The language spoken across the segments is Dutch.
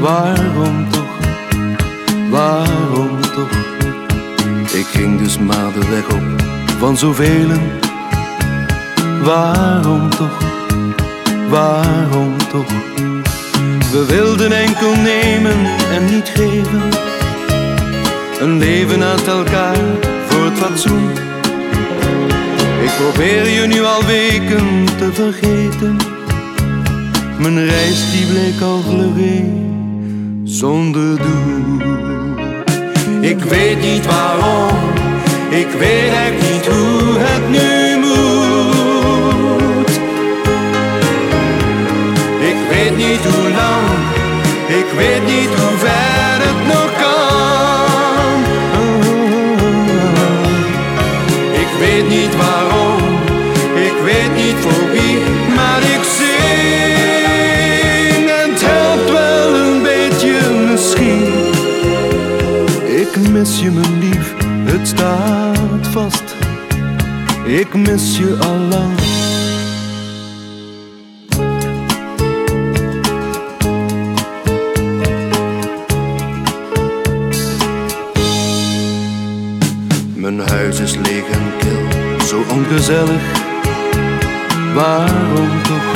waarom toch, waarom toch? Ik ging dus maar de weg op van zoveel. Waarom toch, waarom toch? We wilden enkel nemen en niet geven. Een leven uit elkaar voor het fatsoen. Ik probeer je nu al weken te vergeten. Mijn reis die bleek al vlug zonder doel. Ik weet niet waarom, ik weet echt niet hoe het nu moet. Ik weet niet hoe lang, ik weet niet hoe ver het nog kan. Ik weet niet waarom, je, mijn lief, het staat vast. Ik mis je al lang. Mijn huis is leeg en kil, zo ongezellig. Waarom toch,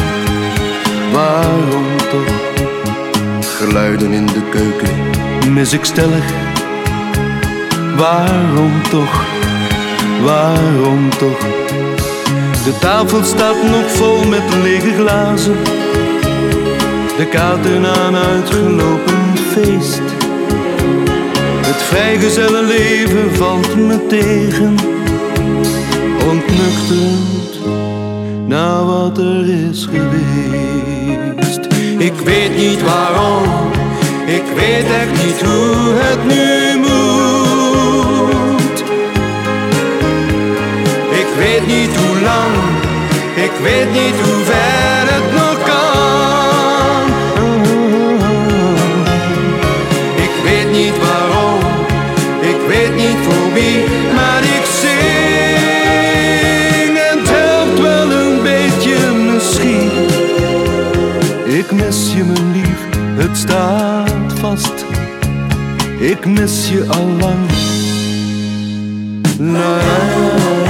waarom toch? Geluiden in de keuken mis ik stellig. Waarom toch, waarom toch? De tafel staat nog vol met lege glazen. De kaarten een uitgelopen feest. Het vrijgezellenleven valt me tegen. Ontnuchterend na wat er is geweest. Ik weet niet waarom, ik weet echt niet hoe het nu ik weet niet hoe ver het nog kan. Ik weet niet waarom, ik weet niet voor wie, maar ik zing. En het helpt wel een beetje misschien. Ik mis je, mijn lief, het staat vast. Ik mis je al lang. La.